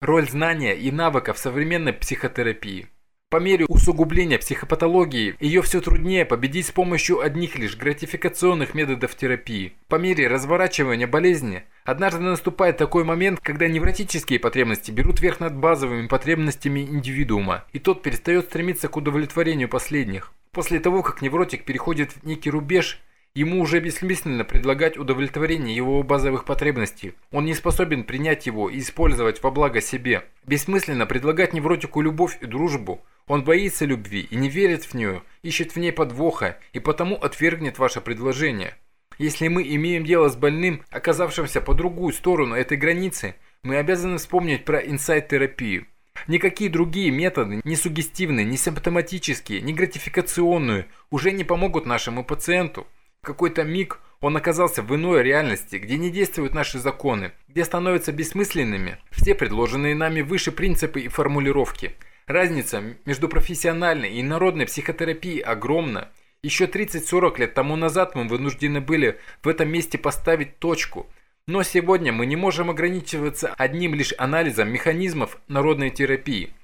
Роль знания и навыков современной психотерапии. По мере усугубления психопатологии, ее все труднее победить с помощью одних лишь гратификационных методов терапии. По мере разворачивания болезни, однажды наступает такой момент, когда невротические потребности берут верх над базовыми потребностями индивидуума, и тот перестает стремиться к удовлетворению последних. После того, как невротик переходит в некий рубеж, Ему уже бессмысленно предлагать удовлетворение его базовых потребностей. Он не способен принять его и использовать во благо себе. Бессмысленно предлагать невротику любовь и дружбу. Он боится любви и не верит в нее, ищет в ней подвоха и потому отвергнет ваше предложение. Если мы имеем дело с больным, оказавшимся по другую сторону этой границы, мы обязаны вспомнить про инсайт-терапию. Никакие другие методы, ни сугестивные, ни симптоматические, ни гратификационные, уже не помогут нашему пациенту. Какой-то миг он оказался в иной реальности, где не действуют наши законы, где становятся бессмысленными все предложенные нами выше принципы и формулировки. Разница между профессиональной и народной психотерапией огромна. Еще 30-40 лет тому назад мы вынуждены были в этом месте поставить точку. Но сегодня мы не можем ограничиваться одним лишь анализом механизмов народной терапии.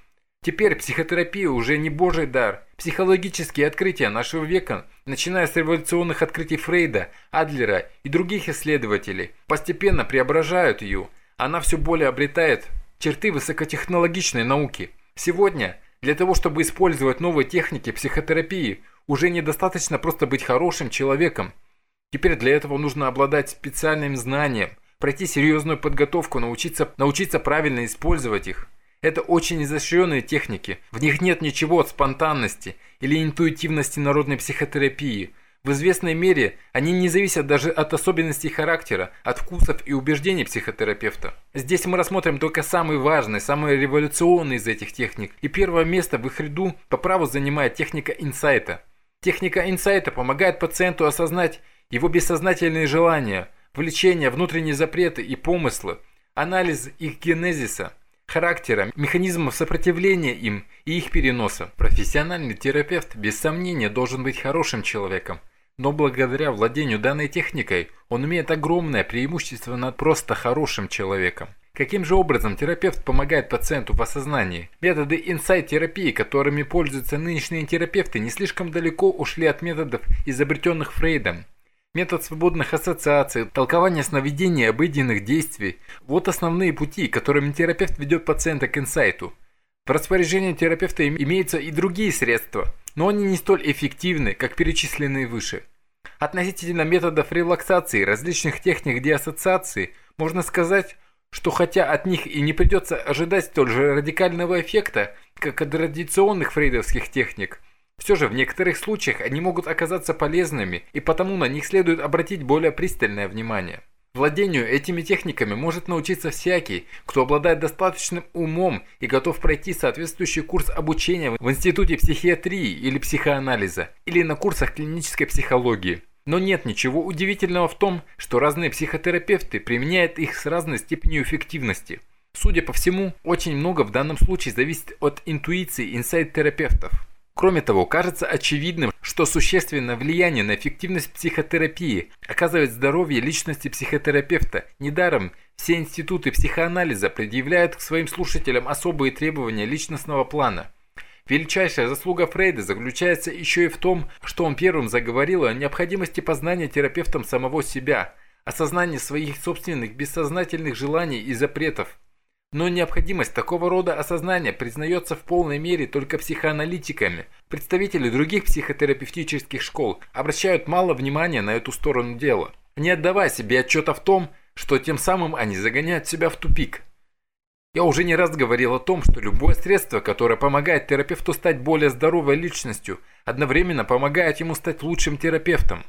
Теперь психотерапия уже не божий дар. Психологические открытия нашего века, начиная с революционных открытий Фрейда, Адлера и других исследователей, постепенно преображают ее. Она все более обретает черты высокотехнологичной науки. Сегодня, для того чтобы использовать новые техники психотерапии, уже недостаточно просто быть хорошим человеком. Теперь для этого нужно обладать специальным знанием, пройти серьезную подготовку, научиться, научиться правильно использовать их. Это очень изощренные техники. В них нет ничего от спонтанности или интуитивности народной психотерапии. В известной мере они не зависят даже от особенностей характера, от вкусов и убеждений психотерапевта. Здесь мы рассмотрим только самый важный, самый революционный из этих техник. И первое место в их ряду по праву занимает техника инсайта. Техника инсайта помогает пациенту осознать его бессознательные желания, влечения, внутренние запреты и помыслы, анализ их генезиса – характера, механизмов сопротивления им и их переноса. Профессиональный терапевт без сомнения должен быть хорошим человеком, но благодаря владению данной техникой он имеет огромное преимущество над просто хорошим человеком. Каким же образом терапевт помогает пациенту в осознании? Методы инсайт-терапии, которыми пользуются нынешние терапевты, не слишком далеко ушли от методов, изобретенных Фрейдом. Метод свободных ассоциаций, толкование сновидений обыденных действий – вот основные пути, которыми терапевт ведет пациента к инсайту. В распоряжении терапевта имеются и другие средства, но они не столь эффективны, как перечисленные выше. Относительно методов релаксации, различных техник деассоциации, можно сказать, что хотя от них и не придется ожидать столь же радикального эффекта, как от традиционных фрейдовских техник – все же в некоторых случаях они могут оказаться полезными, и потому на них следует обратить более пристальное внимание. Владению этими техниками может научиться всякий, кто обладает достаточным умом и готов пройти соответствующий курс обучения в Институте психиатрии или психоанализа, или на курсах клинической психологии. Но нет ничего удивительного в том, что разные психотерапевты применяют их с разной степенью эффективности. Судя по всему, очень много в данном случае зависит от интуиции инсайт-терапевтов. Кроме того, кажется очевидным, что существенное влияние на эффективность психотерапии оказывает здоровье личности психотерапевта. Недаром все институты психоанализа предъявляют к своим слушателям особые требования личностного плана. Величайшая заслуга Фрейда заключается еще и в том, что он первым заговорил о необходимости познания терапевтом самого себя, осознания своих собственных бессознательных желаний и запретов. Но необходимость такого рода осознания признается в полной мере только психоаналитиками. Представители других психотерапевтических школ обращают мало внимания на эту сторону дела, не отдавая себе отчета в том, что тем самым они загоняют себя в тупик. Я уже не раз говорил о том, что любое средство, которое помогает терапевту стать более здоровой личностью, одновременно помогает ему стать лучшим терапевтом.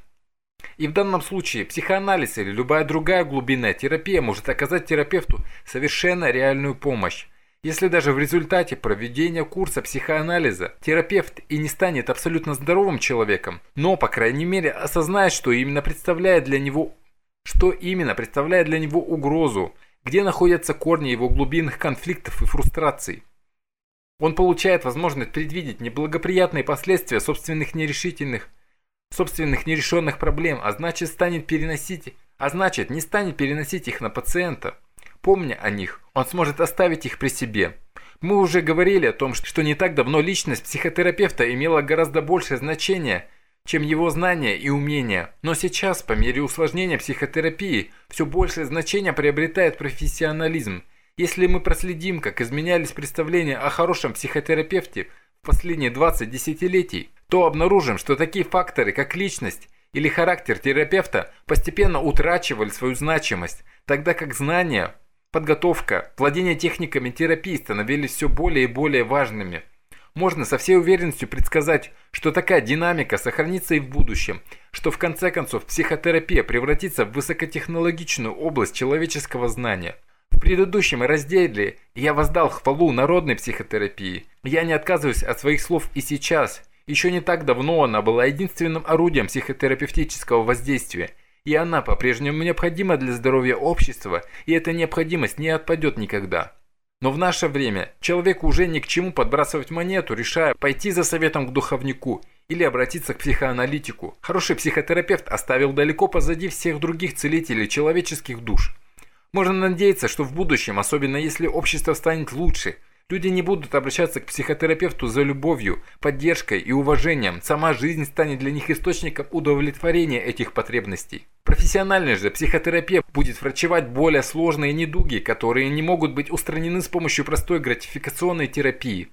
И в данном случае психоанализ или любая другая глубинная терапия может оказать терапевту совершенно реальную помощь. Если даже в результате проведения курса психоанализа терапевт и не станет абсолютно здоровым человеком, но, по крайней мере, осознает, что именно представляет для него, что именно представляет для него угрозу, где находятся корни его глубинных конфликтов и фрустраций. Он получает возможность предвидеть неблагоприятные последствия собственных нерешительных собственных нерешенных проблем, а значит станет переносить, а значит не станет переносить их на пациента. помня о них, он сможет оставить их при себе. Мы уже говорили о том, что не так давно личность психотерапевта имела гораздо большее значение, чем его знания и умения. Но сейчас, по мере усложнения психотерапии, все большее значение приобретает профессионализм. Если мы проследим, как изменялись представления о хорошем психотерапевте в последние 20 десятилетий, то обнаружим, что такие факторы, как личность или характер терапевта, постепенно утрачивали свою значимость, тогда как знания – Подготовка, владение техниками терапии становились все более и более важными. Можно со всей уверенностью предсказать, что такая динамика сохранится и в будущем, что в конце концов психотерапия превратится в высокотехнологичную область человеческого знания. В предыдущем разделе я воздал хвалу народной психотерапии. Я не отказываюсь от своих слов и сейчас. Еще не так давно она была единственным орудием психотерапевтического воздействия – и она по-прежнему необходима для здоровья общества, и эта необходимость не отпадет никогда. Но в наше время человеку уже ни к чему подбрасывать монету, решая пойти за советом к духовнику или обратиться к психоаналитику. Хороший психотерапевт оставил далеко позади всех других целителей человеческих душ. Можно надеяться, что в будущем, особенно если общество станет лучше – Люди не будут обращаться к психотерапевту за любовью, поддержкой и уважением. Сама жизнь станет для них источником удовлетворения этих потребностей. Профессиональная же психотерапия будет врачевать более сложные недуги, которые не могут быть устранены с помощью простой гратификационной терапии.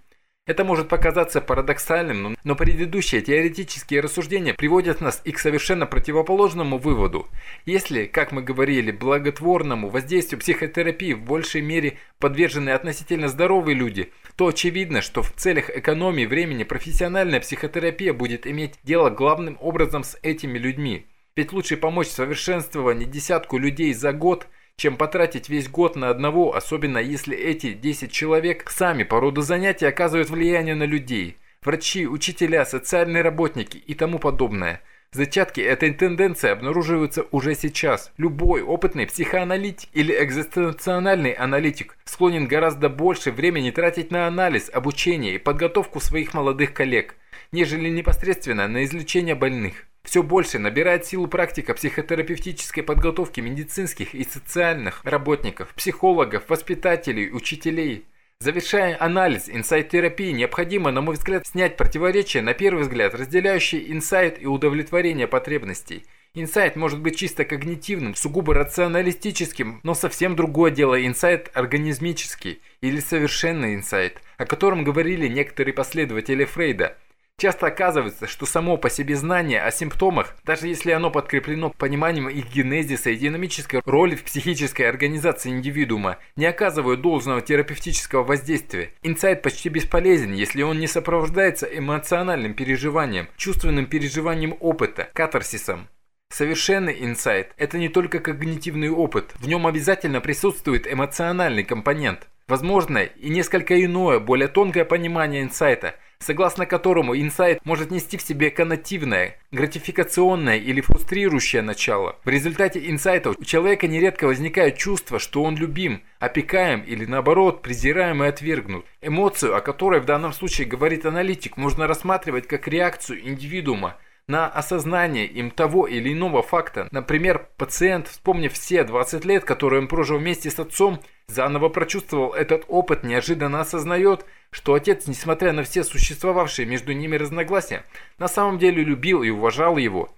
Это может показаться парадоксальным, но предыдущие теоретические рассуждения приводят нас и к совершенно противоположному выводу. Если, как мы говорили, благотворному воздействию психотерапии в большей мере подвержены относительно здоровые люди, то очевидно, что в целях экономии времени профессиональная психотерапия будет иметь дело главным образом с этими людьми. Ведь лучше помочь в совершенствовании десятку людей за год – чем потратить весь год на одного, особенно если эти 10 человек сами по роду занятий оказывают влияние на людей. Врачи, учителя, социальные работники и тому подобное. Зачатки этой тенденции обнаруживаются уже сейчас. Любой опытный психоаналитик или экзистенциональный аналитик склонен гораздо больше времени тратить на анализ, обучение и подготовку своих молодых коллег, нежели непосредственно на излечение больных. Все больше набирает силу практика психотерапевтической подготовки медицинских и социальных работников, психологов, воспитателей, учителей. Завершая анализ инсайт-терапии, необходимо, на мой взгляд, снять противоречия, на первый взгляд, разделяющие инсайт и удовлетворение потребностей. Инсайт может быть чисто когнитивным, сугубо рационалистическим, но совсем другое дело инсайт организмический или совершенный инсайт, о котором говорили некоторые последователи Фрейда – Часто оказывается, что само по себе знание о симптомах, даже если оно подкреплено пониманием их генезиса и динамической роли в психической организации индивидуума, не оказывают должного терапевтического воздействия. Инсайт почти бесполезен, если он не сопровождается эмоциональным переживанием, чувственным переживанием опыта, катарсисом. Совершенный инсайт – это не только когнитивный опыт, в нем обязательно присутствует эмоциональный компонент. Возможно и несколько иное, более тонкое понимание инсайта – согласно которому инсайт может нести в себе коннотивное, гратификационное или фрустрирующее начало. В результате инсайта у человека нередко возникает чувство, что он любим, опекаем или наоборот презираем и отвергнут. Эмоцию, о которой в данном случае говорит аналитик, можно рассматривать как реакцию индивидуума на осознание им того или иного факта. Например, пациент, вспомнив все 20 лет, которые он прожил вместе с отцом, заново прочувствовал этот опыт, неожиданно осознает, что отец, несмотря на все существовавшие между ними разногласия, на самом деле любил и уважал его.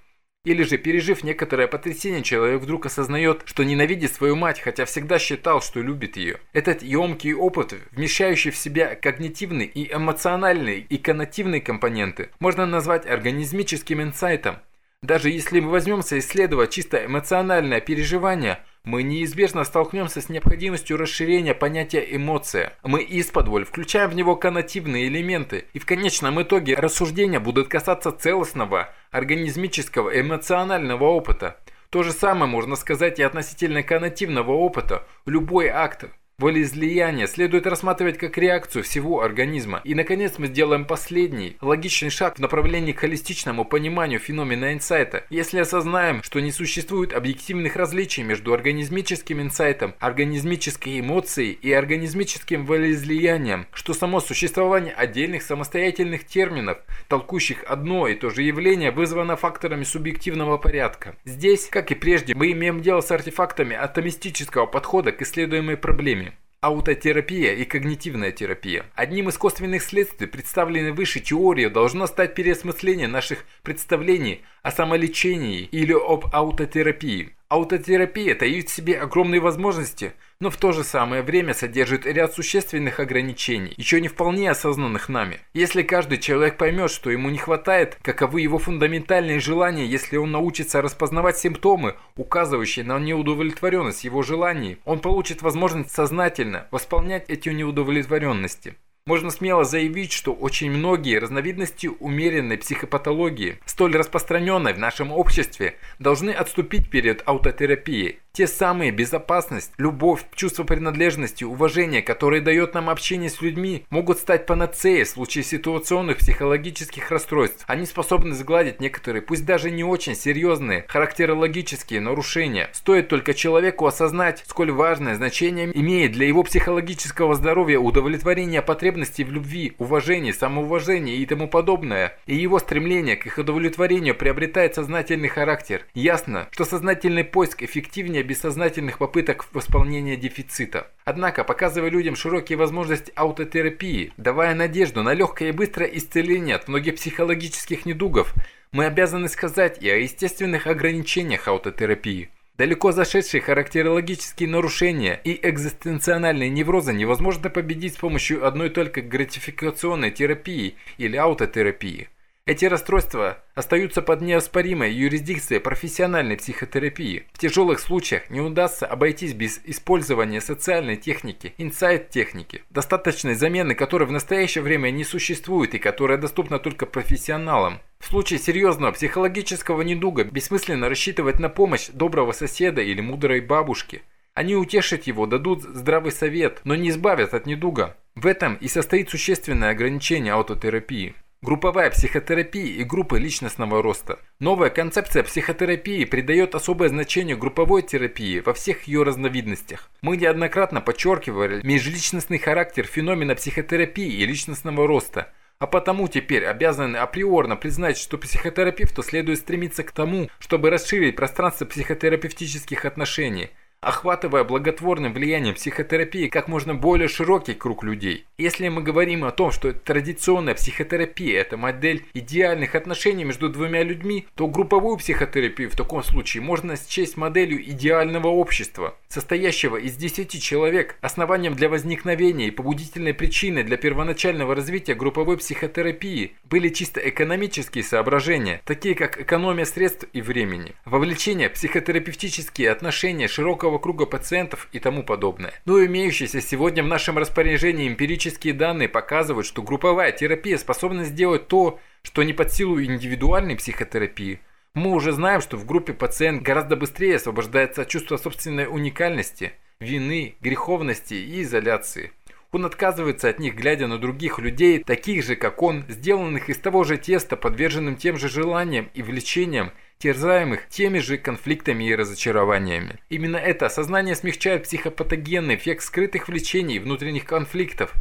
Или же, пережив некоторое потрясение, человек вдруг осознает, что ненавидит свою мать, хотя всегда считал, что любит ее. Этот емкий опыт, вмещающий в себя когнитивный и эмоциональный и коннотивные компоненты, можно назвать организмическим инсайтом. Даже если мы возьмемся исследовать чисто эмоциональное переживание – мы неизбежно столкнемся с необходимостью расширения понятия эмоция. Мы исподволь включаем в него коннотивные элементы, и в конечном итоге рассуждения будут касаться целостного, организмического, эмоционального опыта. То же самое можно сказать и относительно коннотивного опыта. Любой акт Волеизлияние следует рассматривать как реакцию всего организма. И, наконец, мы сделаем последний, логичный шаг в направлении к холистичному пониманию феномена инсайта. Если осознаем, что не существует объективных различий между организмическим инсайтом, организмической эмоцией и организмическим волеизлиянием, что само существование отдельных самостоятельных терминов, толкущих одно и то же явление, вызвано факторами субъективного порядка. Здесь, как и прежде, мы имеем дело с артефактами атомистического подхода к исследуемой проблеме. Аутотерапия и когнитивная терапия. Одним из косвенных следствий, представленной выше теории, должно стать переосмысление наших представлений о самолечении или об аутотерапии. Аутотерапия таит себе огромные возможности, но в то же самое время содержит ряд существенных ограничений, еще не вполне осознанных нами. Если каждый человек поймет, что ему не хватает, каковы его фундаментальные желания, если он научится распознавать симптомы, указывающие на неудовлетворенность его желаний, он получит возможность сознательно восполнять эти неудовлетворенности. Можно смело заявить, что очень многие разновидности умеренной психопатологии, столь распространенной в нашем обществе, должны отступить перед аутотерапией. Те самые безопасность, любовь, чувство принадлежности, уважение, которые дает нам общение с людьми, могут стать панацеей в случае ситуационных психологических расстройств. Они способны сгладить некоторые, пусть даже не очень серьезные, характерологические нарушения. Стоит только человеку осознать, сколь важное значение имеет для его психологического здоровья удовлетворение потребностей в любви, уважении, самоуважении и тому подобное, и его стремление к их удовлетворению приобретает сознательный характер. Ясно, что сознательный поиск эффективнее бессознательных попыток восполнения дефицита. Однако, показывая людям широкие возможности аутотерапии, давая надежду на легкое и быстрое исцеление от многих психологических недугов, мы обязаны сказать и о естественных ограничениях аутотерапии. Далеко зашедшие характерологические нарушения и экзистенциональные неврозы невозможно победить с помощью одной только гратификационной терапии или аутотерапии. Эти расстройства остаются под неоспоримой юрисдикцией профессиональной психотерапии. В тяжелых случаях не удастся обойтись без использования социальной техники, инсайт-техники, достаточной замены которой в настоящее время не существует и которая доступна только профессионалам. В случае серьезного психологического недуга бессмысленно рассчитывать на помощь доброго соседа или мудрой бабушки. Они утешат его, дадут здравый совет, но не избавят от недуга. В этом и состоит существенное ограничение аутотерапии. Групповая психотерапия и группы личностного роста. Новая концепция психотерапии придает особое значение групповой терапии во всех ее разновидностях. Мы неоднократно подчеркивали межличностный характер феномена психотерапии и личностного роста. А потому теперь обязаны априорно признать, что психотерапевту следует стремиться к тому, чтобы расширить пространство психотерапевтических отношений – охватывая благотворным влиянием психотерапии как можно более широкий круг людей. Если мы говорим о том, что традиционная психотерапия – это модель идеальных отношений между двумя людьми, то групповую психотерапию в таком случае можно счесть моделью идеального общества, состоящего из 10 человек. Основанием для возникновения и побудительной причиной для первоначального развития групповой психотерапии были чисто экономические соображения, такие как экономия средств и времени, вовлечение в психотерапевтические отношения широкого широкого круга пациентов и тому подобное. Но имеющиеся сегодня в нашем распоряжении эмпирические данные показывают, что групповая терапия способна сделать то, что не под силу индивидуальной психотерапии. Мы уже знаем, что в группе пациент гораздо быстрее освобождается от чувства собственной уникальности, вины, греховности и изоляции. Он отказывается от них, глядя на других людей, таких же, как он, сделанных из того же теста, подверженным тем же желаниям и влечениям, терзаемых теми же конфликтами и разочарованиями. Именно это осознание смягчает психопатогенный эффект скрытых влечений и внутренних конфликтов.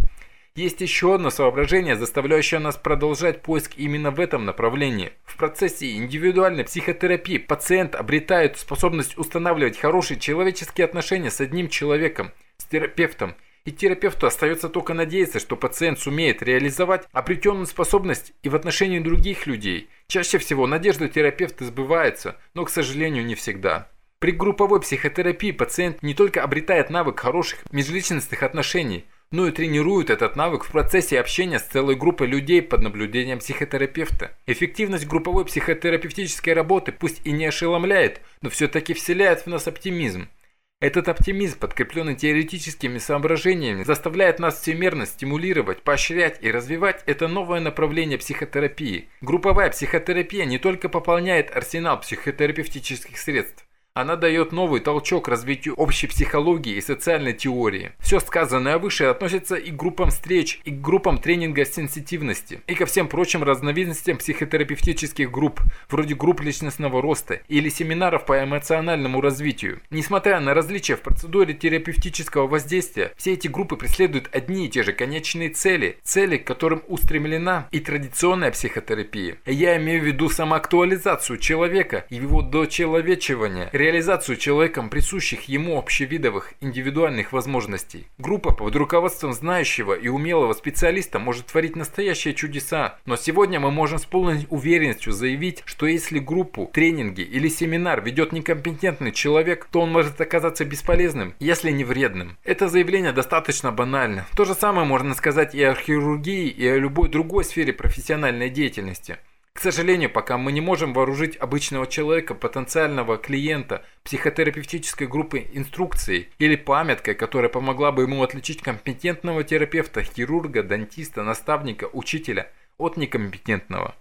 Есть еще одно соображение, заставляющее нас продолжать поиск именно в этом направлении. В процессе индивидуальной психотерапии пациент обретает способность устанавливать хорошие человеческие отношения с одним человеком, с терапевтом, и терапевту остается только надеяться, что пациент сумеет реализовать обретенную способность и в отношении других людей. Чаще всего надежда терапевта сбывается, но, к сожалению, не всегда. При групповой психотерапии пациент не только обретает навык хороших межличностных отношений, но и тренирует этот навык в процессе общения с целой группой людей под наблюдением психотерапевта. Эффективность групповой психотерапевтической работы пусть и не ошеломляет, но все-таки вселяет в нас оптимизм. Этот оптимизм, подкрепленный теоретическими соображениями, заставляет нас всемерно стимулировать, поощрять и развивать это новое направление психотерапии. Групповая психотерапия не только пополняет арсенал психотерапевтических средств, Она дает новый толчок развитию общей психологии и социальной теории. Все сказанное выше относится и к группам встреч, и к группам тренинга сенситивности, и ко всем прочим разновидностям психотерапевтических групп, вроде групп личностного роста или семинаров по эмоциональному развитию. Несмотря на различия в процедуре терапевтического воздействия, все эти группы преследуют одни и те же конечные цели, цели, к которым устремлена и традиционная психотерапия. Я имею в виду самоактуализацию человека и его дочеловечивание, реализацию человеком присущих ему общевидовых индивидуальных возможностей. Группа под руководством знающего и умелого специалиста может творить настоящие чудеса, но сегодня мы можем с полной уверенностью заявить, что если группу, тренинги или семинар ведет некомпетентный человек, то он может оказаться бесполезным, если не вредным. Это заявление достаточно банально. То же самое можно сказать и о хирургии, и о любой другой сфере профессиональной деятельности. К сожалению, пока мы не можем вооружить обычного человека, потенциального клиента психотерапевтической группы инструкцией или памяткой, которая помогла бы ему отличить компетентного терапевта, хирурга, дантиста, наставника, учителя от некомпетентного.